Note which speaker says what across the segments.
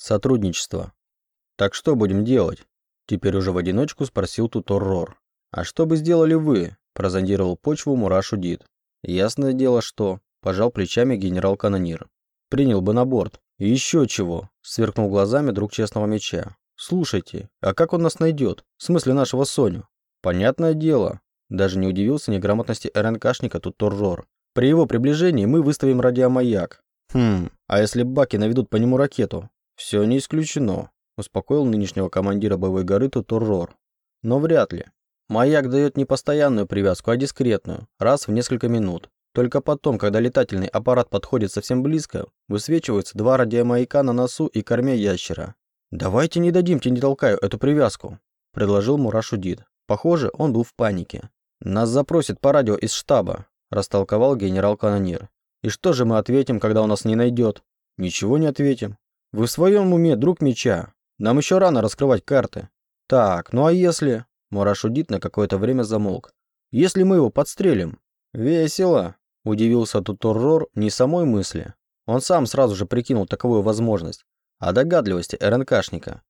Speaker 1: Сотрудничество. Так что будем делать? Теперь уже в одиночку спросил Тутор Рор. А что бы сделали вы? Прозондировал почву Мурашу Дид. Ясное дело, что... Пожал плечами генерал-канонир. Принял бы на борт. И еще чего? Сверкнул глазами друг честного меча. Слушайте, а как он нас найдет? В смысле нашего Соню? Понятное дело. Даже не удивился неграмотности РНКшника Тутор Рор. При его приближении мы выставим радиомаяк. Хм, а если баки наведут по нему ракету? Все не исключено, успокоил нынешнего командира боевой горы Тутор Но вряд ли. Маяк дает не постоянную привязку, а дискретную, раз в несколько минут. Только потом, когда летательный аппарат подходит совсем близко, высвечиваются два радиомаяка на носу и корме ящера. «Давайте не дадим не толкаю эту привязку», – предложил Мурашу Дид. Похоже, он был в панике. «Нас запросят по радио из штаба», – растолковал генерал-канонир. «И что же мы ответим, когда он нас не найдет?» «Ничего не ответим. Вы в своем уме, друг меча? Нам еще рано раскрывать карты». «Так, ну а если...» Мурашу Дид на какое-то время замолк. «Если мы его подстрелим?» «Весело», Удивился Туторрор не самой мысли. Он сам сразу же прикинул таковую возможность, а догадливости РНКшника.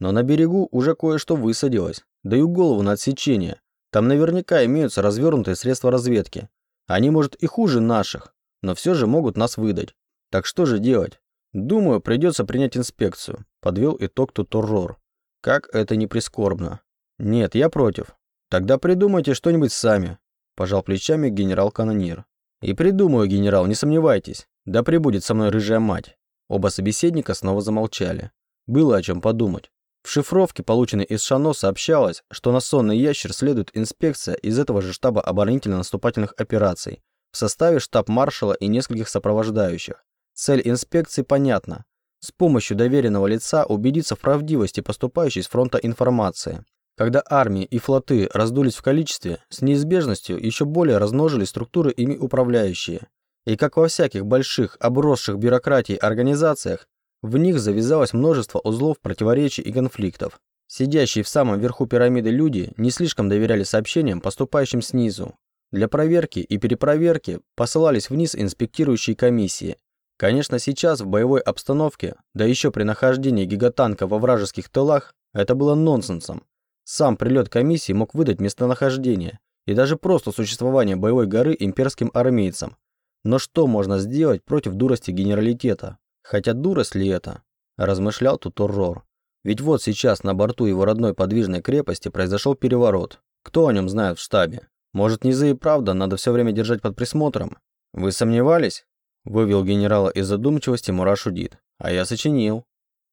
Speaker 1: Но на берегу уже кое-что высадилось. Даю голову на отсечение. Там наверняка имеются развернутые средства разведки. Они, может, и хуже наших, но все же могут нас выдать. Так что же делать? Думаю, придется принять инспекцию. Подвел итог Туторрор. Как это не прискорбно. Нет, я против. Тогда придумайте что-нибудь сами. Пожал плечами генерал-канонир. «И придумаю, генерал, не сомневайтесь. Да прибудет со мной рыжая мать». Оба собеседника снова замолчали. Было о чем подумать. В шифровке, полученной из Шано, сообщалось, что на сонный ящер следует инспекция из этого же штаба оборонительно-наступательных операций в составе штаб-маршала и нескольких сопровождающих. Цель инспекции понятна. С помощью доверенного лица убедиться в правдивости поступающей с фронта информации. Когда армии и флоты раздулись в количестве, с неизбежностью еще более размножились структуры ими управляющие. И как во всяких больших, обросших бюрократией организациях, в них завязалось множество узлов противоречий и конфликтов. Сидящие в самом верху пирамиды люди не слишком доверяли сообщениям, поступающим снизу. Для проверки и перепроверки посылались вниз инспектирующие комиссии. Конечно, сейчас в боевой обстановке, да еще при нахождении гигатанка во вражеских тылах, это было нонсенсом. Сам прилет комиссии мог выдать местонахождение и даже просто существование боевой горы имперским армейцам. Но что можно сделать против дурости генералитета? Хотя дурость ли это? Размышлял тут Уррор. Ведь вот сейчас на борту его родной подвижной крепости произошел переворот. Кто о нем знает в штабе? Может, низы и правда надо все время держать под присмотром? Вы сомневались? Вывел генерала из задумчивости Мурашудит. А я сочинил.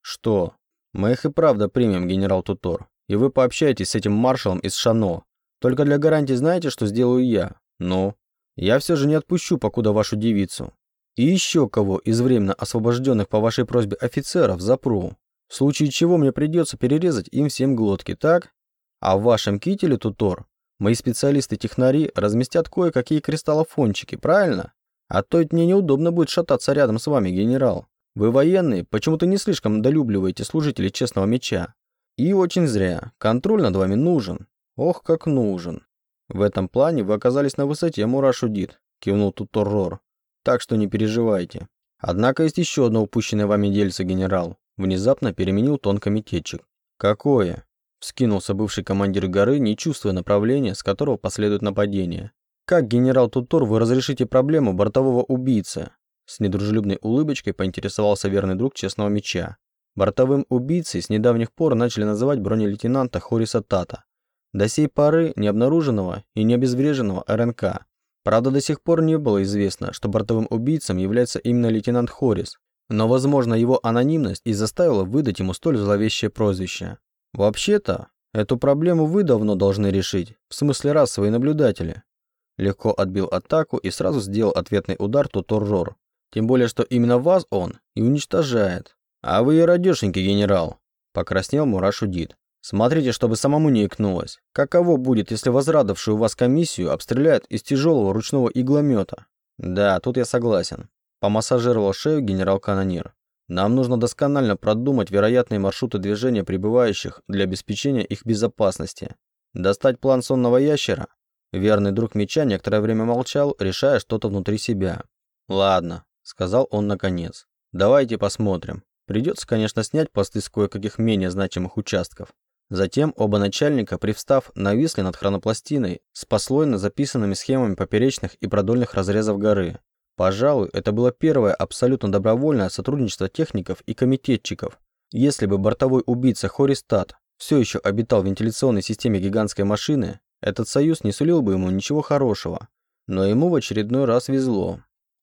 Speaker 1: Что? Мы их и правда примем, генерал Тутор и вы пообщаетесь с этим маршалом из Шано. Только для гарантии знаете, что сделаю я? Ну, я все же не отпущу покуда вашу девицу. И еще кого из временно освобожденных по вашей просьбе офицеров запру. В случае чего мне придется перерезать им всем глотки, так? А в вашем кителе, Тутор, мои специалисты-технари разместят кое-какие кристаллофончики, правильно? А то ведь мне неудобно будет шататься рядом с вами, генерал. Вы военные, почему-то не слишком долюбливаете служителей честного меча. И очень зря. Контроль над вами нужен. Ох, как нужен. В этом плане вы оказались на высоте, Мурашудит, кивнул тут Торрор. Так что не переживайте. Однако есть еще одно упущенное вами дельце, генерал. Внезапно переменил тон комитетчик. Какое? Вскинулся бывший командир горы, не чувствуя направления, с которого последует нападение. «Как, генерал Тутор, вы разрешите проблему бортового убийцы?» С недружелюбной улыбочкой поинтересовался верный друг честного меча. Бортовым убийцей с недавних пор начали называть бронелейтенанта Хориса Тата. До сей поры не обнаруженного и не обезвреженного РНК. Правда, до сих пор не было известно, что бортовым убийцем является именно лейтенант Хорис, но, возможно, его анонимность и заставила выдать ему столь зловещее прозвище. Вообще-то, эту проблему вы давно должны решить, в смысле расовые наблюдатели. Легко отбил атаку и сразу сделал ответный удар Туторрор. Тем более, что именно вас он и уничтожает. «А вы и радешенький, генерал!» – покраснел Мурашу Дид. «Смотрите, чтобы самому не икнулось. Каково будет, если возрадовавшую вас комиссию обстреляют из тяжелого ручного игломета?» «Да, тут я согласен», – помассажировал шею генерал-канонир. «Нам нужно досконально продумать вероятные маршруты движения прибывающих для обеспечения их безопасности. Достать план сонного ящера?» Верный друг меча некоторое время молчал, решая что-то внутри себя. «Ладно», – сказал он наконец. «Давайте посмотрим. Придется, конечно, снять посты с кое-каких менее значимых участков. Затем оба начальника, привстав, нависли над хронопластиной с послойно записанными схемами поперечных и продольных разрезов горы. Пожалуй, это было первое абсолютно добровольное сотрудничество техников и комитетчиков. Если бы бортовой убийца Хористат все еще обитал в вентиляционной системе гигантской машины, этот союз не сулил бы ему ничего хорошего. Но ему в очередной раз везло.